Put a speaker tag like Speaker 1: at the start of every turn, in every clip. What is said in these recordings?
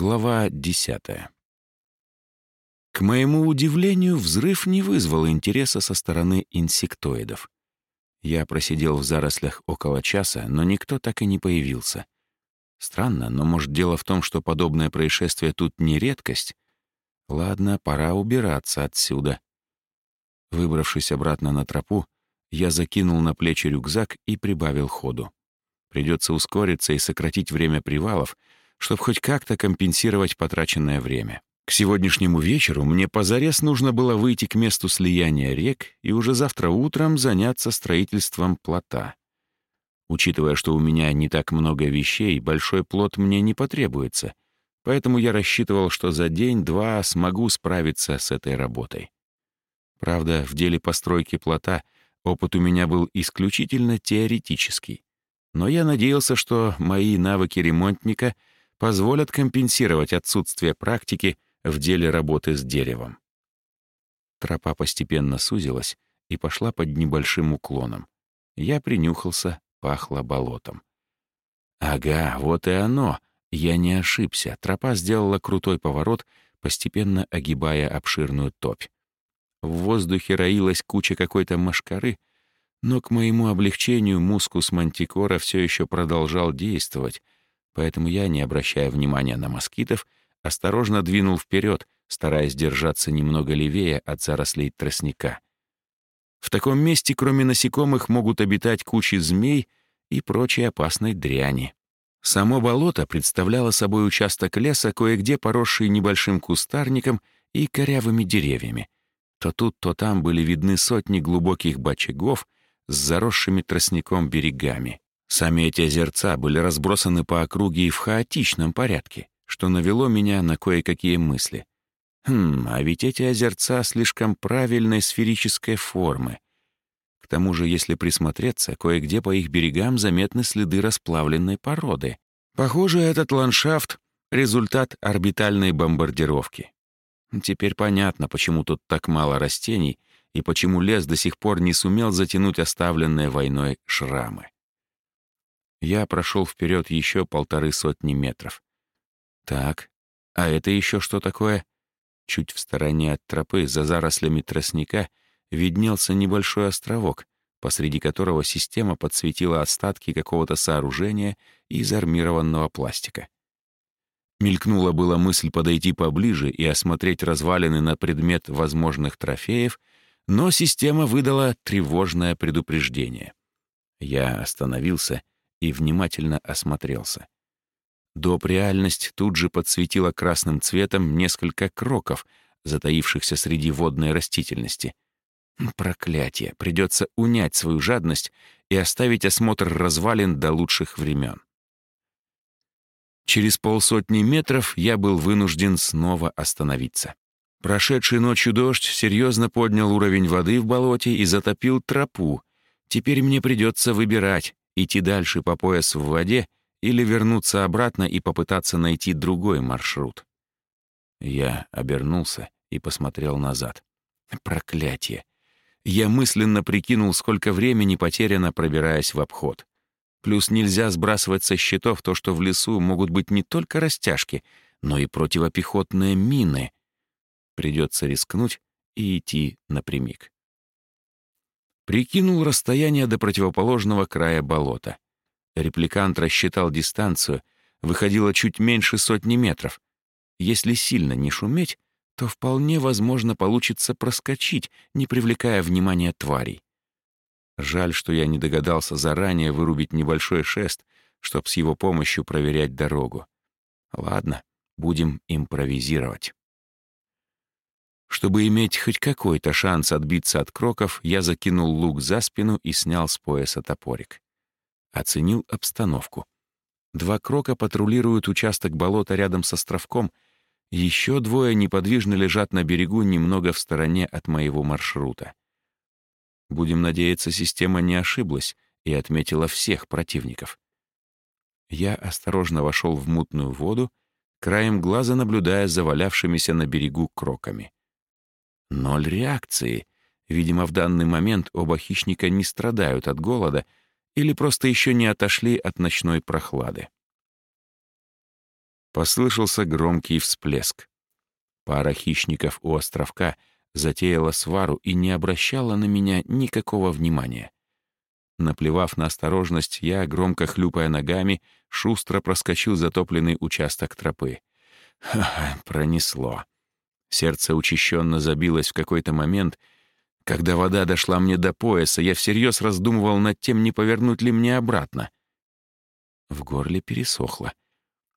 Speaker 1: Глава десятая. К моему удивлению, взрыв не вызвал интереса со стороны инсектоидов. Я просидел в зарослях около часа, но никто так и не появился. Странно, но может дело в том, что подобное происшествие тут не редкость? Ладно, пора убираться отсюда. Выбравшись обратно на тропу, я закинул на плечи рюкзак и прибавил ходу. Придется ускориться и сократить время привалов, чтобы хоть как-то компенсировать потраченное время. К сегодняшнему вечеру мне позарез нужно было выйти к месту слияния рек и уже завтра утром заняться строительством плота. Учитывая, что у меня не так много вещей, большой плот мне не потребуется, поэтому я рассчитывал, что за день-два смогу справиться с этой работой. Правда, в деле постройки плота опыт у меня был исключительно теоретический, но я надеялся, что мои навыки ремонтника позволят компенсировать отсутствие практики в деле работы с деревом. Тропа постепенно сузилась и пошла под небольшим уклоном. Я принюхался, пахло болотом. Ага, вот и оно. Я не ошибся. Тропа сделала крутой поворот, постепенно огибая обширную топь. В воздухе роилась куча какой-то машкары, но к моему облегчению мускус мантикора все еще продолжал действовать, поэтому я, не обращая внимания на москитов, осторожно двинул вперед, стараясь держаться немного левее от зарослей тростника. В таком месте, кроме насекомых, могут обитать кучи змей и прочей опасной дряни. Само болото представляло собой участок леса, кое-где поросший небольшим кустарником и корявыми деревьями. То тут, то там были видны сотни глубоких бочагов с заросшими тростником берегами. Сами эти озерца были разбросаны по округе и в хаотичном порядке, что навело меня на кое-какие мысли. Хм, а ведь эти озерца слишком правильной сферической формы. К тому же, если присмотреться, кое-где по их берегам заметны следы расплавленной породы. Похоже, этот ландшафт — результат орбитальной бомбардировки. Теперь понятно, почему тут так мало растений и почему лес до сих пор не сумел затянуть оставленные войной шрамы. Я прошел вперед еще полторы сотни метров. Так, а это еще что такое? Чуть в стороне от тропы, за зарослями тростника, виднелся небольшой островок, посреди которого система подсветила остатки какого-то сооружения из армированного пластика. Мелькнула была мысль подойти поближе и осмотреть развалины на предмет возможных трофеев, но система выдала тревожное предупреждение. Я остановился и внимательно осмотрелся. Доп. реальность тут же подсветила красным цветом несколько кроков, затаившихся среди водной растительности. Проклятие, придется унять свою жадность и оставить осмотр развалин до лучших времен. Через полсотни метров я был вынужден снова остановиться. Прошедший ночью дождь серьезно поднял уровень воды в болоте и затопил тропу. Теперь мне придется выбирать, идти дальше по пояс в воде или вернуться обратно и попытаться найти другой маршрут. Я обернулся и посмотрел назад. Проклятие! Я мысленно прикинул, сколько времени потеряно, пробираясь в обход. Плюс нельзя сбрасывать со счетов то, что в лесу могут быть не только растяжки, но и противопехотные мины. Придется рискнуть и идти напрямик. Прикинул расстояние до противоположного края болота. Репликант рассчитал дистанцию, выходило чуть меньше сотни метров. Если сильно не шуметь, то вполне возможно получится проскочить, не привлекая внимания тварей. Жаль, что я не догадался заранее вырубить небольшой шест, чтобы с его помощью проверять дорогу. Ладно, будем импровизировать. Чтобы иметь хоть какой-то шанс отбиться от кроков, я закинул лук за спину и снял с пояса топорик. Оценил обстановку. Два крока патрулируют участок болота рядом с островком, еще двое неподвижно лежат на берегу немного в стороне от моего маршрута. Будем надеяться, система не ошиблась и отметила всех противников. Я осторожно вошел в мутную воду, краем глаза наблюдая за валявшимися на берегу кроками. Ноль реакции. Видимо, в данный момент оба хищника не страдают от голода или просто еще не отошли от ночной прохлады. Послышался громкий всплеск. Пара хищников у островка затеяла свару и не обращала на меня никакого внимания. Наплевав на осторожность, я, громко хлюпая ногами, шустро проскочил затопленный участок тропы. Ха-ха, пронесло. Сердце учащенно забилось в какой-то момент. Когда вода дошла мне до пояса, я всерьез раздумывал над тем, не повернуть ли мне обратно. В горле пересохло.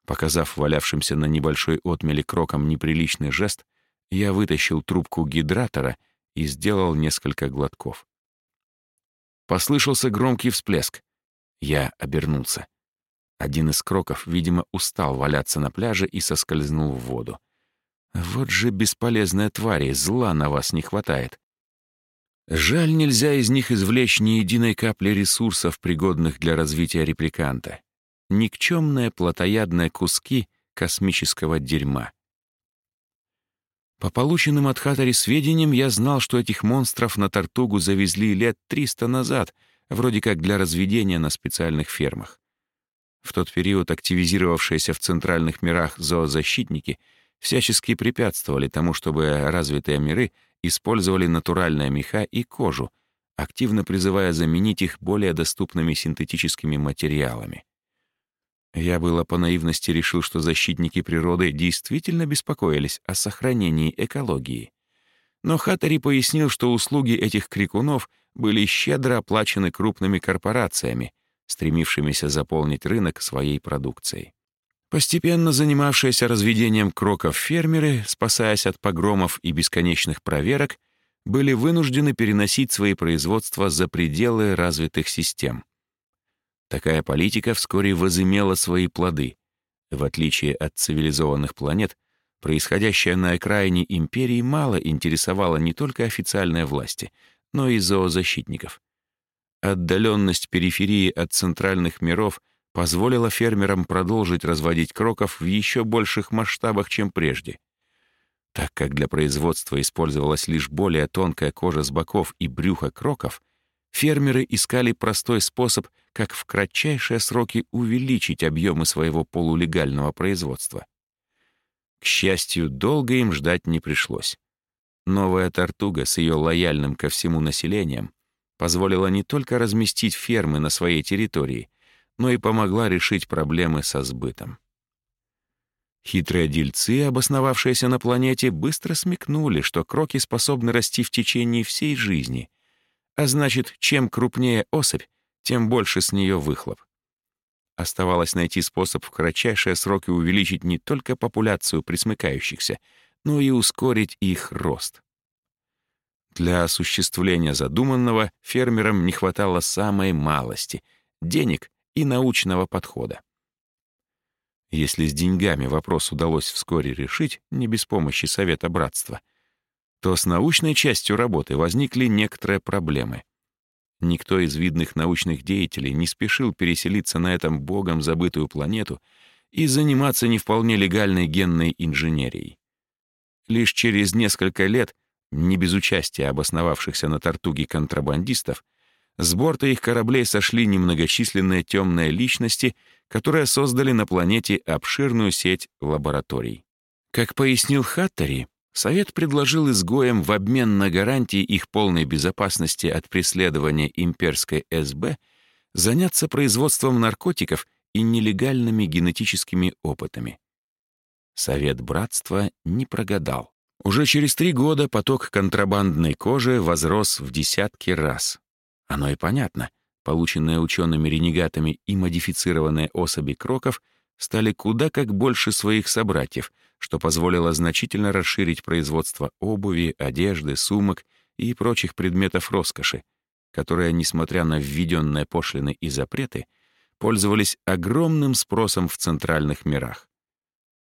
Speaker 1: Показав валявшимся на небольшой отмеле кроком неприличный жест, я вытащил трубку гидратора и сделал несколько глотков. Послышался громкий всплеск. Я обернулся. Один из кроков, видимо, устал валяться на пляже и соскользнул в воду. Вот же бесполезная твари, зла на вас не хватает. Жаль, нельзя из них извлечь ни единой капли ресурсов, пригодных для развития репликанта. Никчемные плотоядные куски космического дерьма. По полученным от Хатари сведениям, я знал, что этих монстров на Тартугу завезли лет 300 назад, вроде как для разведения на специальных фермах. В тот период активизировавшиеся в центральных мирах зоозащитники всячески препятствовали тому, чтобы развитые миры использовали натуральные меха и кожу, активно призывая заменить их более доступными синтетическими материалами. Я было по наивности решил, что защитники природы действительно беспокоились о сохранении экологии. Но Хаттери пояснил, что услуги этих крикунов были щедро оплачены крупными корпорациями, стремившимися заполнить рынок своей продукцией. Постепенно занимавшиеся разведением кроков фермеры, спасаясь от погромов и бесконечных проверок, были вынуждены переносить свои производства за пределы развитых систем. Такая политика вскоре возымела свои плоды. В отличие от цивилизованных планет, происходящее на окраине империи мало интересовало не только официальные власти, но и зоозащитников. Отдаленность периферии от центральных миров позволила фермерам продолжить разводить кроков в еще больших масштабах, чем прежде. Так как для производства использовалась лишь более тонкая кожа с боков и брюха кроков, фермеры искали простой способ, как в кратчайшие сроки увеличить объемы своего полулегального производства. К счастью, долго им ждать не пришлось. Новая Тартуга с ее лояльным ко всему населением позволила не только разместить фермы на своей территории, но и помогла решить проблемы со сбытом. Хитрые дельцы, обосновавшиеся на планете, быстро смекнули, что кроки способны расти в течение всей жизни — а значит, чем крупнее особь, тем больше с нее выхлоп. Оставалось найти способ в кратчайшие сроки увеличить не только популяцию присмыкающихся, но и ускорить их рост. Для осуществления задуманного фермерам не хватало самой малости — денег и научного подхода. Если с деньгами вопрос удалось вскоре решить, не без помощи Совета Братства — то с научной частью работы возникли некоторые проблемы. Никто из видных научных деятелей не спешил переселиться на этом богом забытую планету и заниматься не вполне легальной генной инженерией. Лишь через несколько лет, не без участия обосновавшихся на Тартуге контрабандистов, с борта их кораблей сошли немногочисленные темные личности, которые создали на планете обширную сеть лабораторий. Как пояснил Хаттери, Совет предложил изгоям в обмен на гарантии их полной безопасности от преследования имперской СБ заняться производством наркотиков и нелегальными генетическими опытами. Совет братства не прогадал. Уже через три года поток контрабандной кожи возрос в десятки раз. Оно и понятно. Полученные учеными-ренегатами и модифицированные особи кроков стали куда как больше своих собратьев, что позволило значительно расширить производство обуви, одежды, сумок и прочих предметов роскоши, которые, несмотря на введенные пошлины и запреты, пользовались огромным спросом в центральных мирах.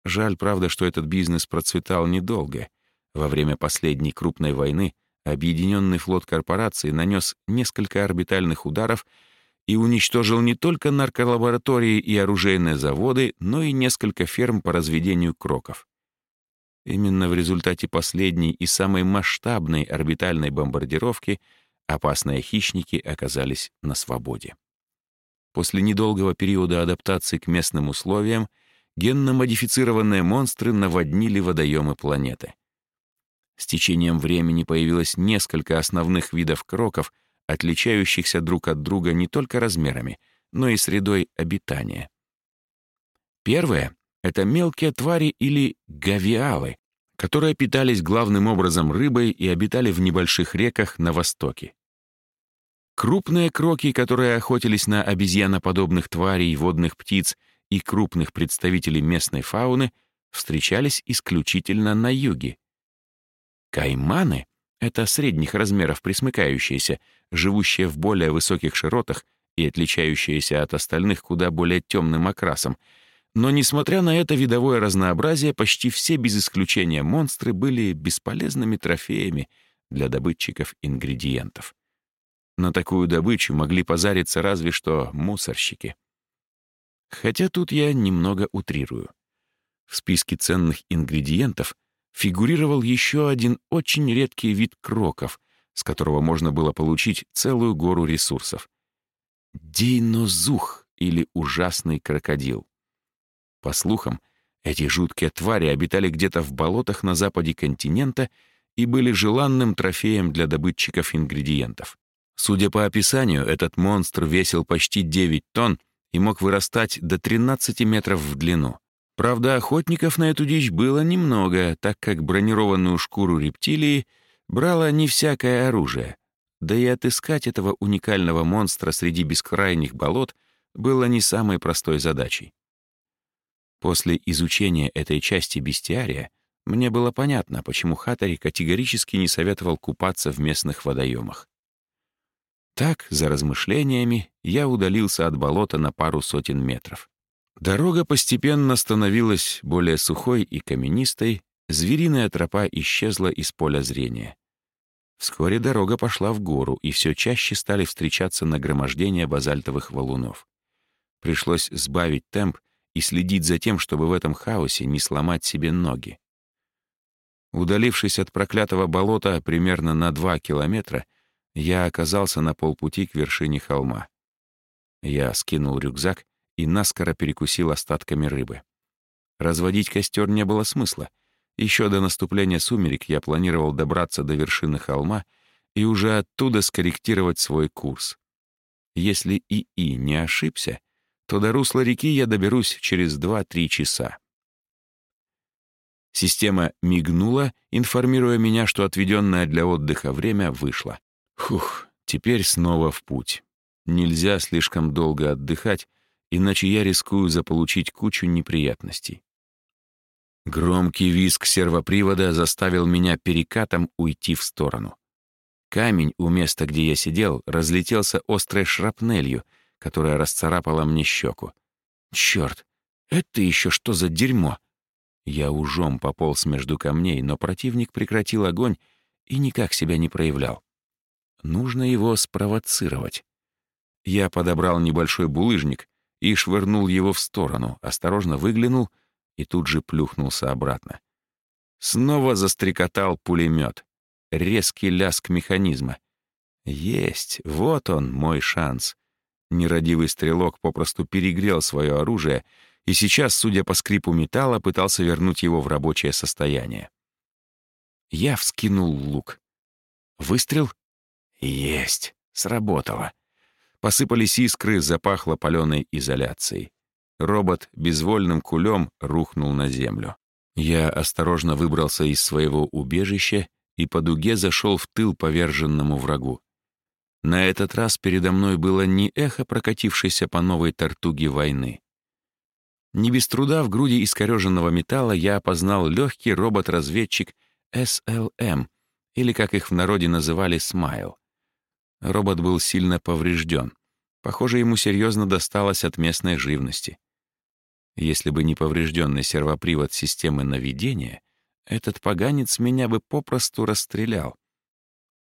Speaker 1: Жаль, правда, что этот бизнес процветал недолго. Во время последней крупной войны объединенный флот корпорации нанес несколько орбитальных ударов и уничтожил не только нарколаборатории и оружейные заводы, но и несколько ферм по разведению кроков. Именно в результате последней и самой масштабной орбитальной бомбардировки опасные хищники оказались на свободе. После недолгого периода адаптации к местным условиям генно-модифицированные монстры наводнили водоемы планеты. С течением времени появилось несколько основных видов кроков, отличающихся друг от друга не только размерами, но и средой обитания. Первое — это мелкие твари или гавиалы, которые питались главным образом рыбой и обитали в небольших реках на востоке. Крупные кроки, которые охотились на обезьяноподобных тварей, водных птиц и крупных представителей местной фауны, встречались исключительно на юге. Кайманы — это средних размеров присмыкающиеся, живущие в более высоких широтах и отличающиеся от остальных куда более темным окрасом — но, несмотря на это видовое разнообразие, почти все без исключения монстры были бесполезными трофеями для добытчиков ингредиентов. На такую добычу могли позариться разве что мусорщики. Хотя тут я немного утрирую. В списке ценных ингредиентов фигурировал еще один очень редкий вид кроков, с которого можно было получить целую гору ресурсов. Дейнозух или ужасный крокодил. По слухам, эти жуткие твари обитали где-то в болотах на западе континента и были желанным трофеем для добытчиков ингредиентов. Судя по описанию, этот монстр весил почти 9 тонн и мог вырастать до 13 метров в длину. Правда, охотников на эту дичь было немного, так как бронированную шкуру рептилии брало не всякое оружие. Да и отыскать этого уникального монстра среди бескрайних болот было не самой простой задачей. После изучения этой части бестиария мне было понятно, почему Хатари категорически не советовал купаться в местных водоемах. Так, за размышлениями, я удалился от болота на пару сотен метров. Дорога постепенно становилась более сухой и каменистой, звериная тропа исчезла из поля зрения. Вскоре дорога пошла в гору, и все чаще стали встречаться нагромождения базальтовых валунов. Пришлось сбавить темп и следить за тем, чтобы в этом хаосе не сломать себе ноги. Удалившись от проклятого болота примерно на два километра, я оказался на полпути к вершине холма. Я скинул рюкзак и наскоро перекусил остатками рыбы. Разводить костер не было смысла. Еще до наступления сумерек я планировал добраться до вершины холма и уже оттуда скорректировать свой курс. Если ИИ не ошибся, то до русла реки я доберусь через 2-3 часа. Система мигнула, информируя меня, что отведенное для отдыха время вышло. Хух, теперь снова в путь. Нельзя слишком долго отдыхать, иначе я рискую заполучить кучу неприятностей. Громкий визг сервопривода заставил меня перекатом уйти в сторону. Камень у места, где я сидел, разлетелся острой шрапнелью — которая расцарапала мне щеку. Черт, это еще что за дерьмо? Я ужом пополз между камней, но противник прекратил огонь и никак себя не проявлял. Нужно его спровоцировать. Я подобрал небольшой булыжник и швырнул его в сторону, осторожно выглянул и тут же плюхнулся обратно. Снова застрекотал пулемет. Резкий ляск механизма. Есть, вот он, мой шанс. Нерадивый стрелок попросту перегрел свое оружие и сейчас, судя по скрипу металла, пытался вернуть его в рабочее состояние. Я вскинул лук. Выстрел? Есть. Сработало. Посыпались искры, запахло паленой изоляцией. Робот безвольным кулем рухнул на землю. Я осторожно выбрался из своего убежища и по дуге зашел в тыл поверженному врагу. На этот раз передо мной было не эхо, прокатившееся по новой тортуге войны. Не без труда в груди искореженного металла я опознал легкий робот-разведчик SLM, или, как их в народе называли, Смайл. Робот был сильно поврежден. Похоже, ему серьезно досталось от местной живности. Если бы не поврежденный сервопривод системы наведения, этот поганец меня бы попросту расстрелял.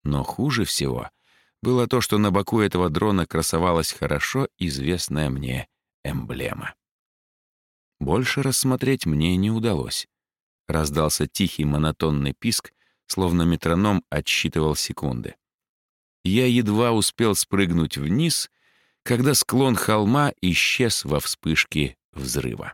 Speaker 1: Но хуже всего — было то, что на боку этого дрона красовалась хорошо известная мне эмблема. Больше рассмотреть мне не удалось. Раздался тихий монотонный писк, словно метроном отсчитывал секунды. Я едва успел спрыгнуть вниз, когда склон холма исчез во вспышке взрыва.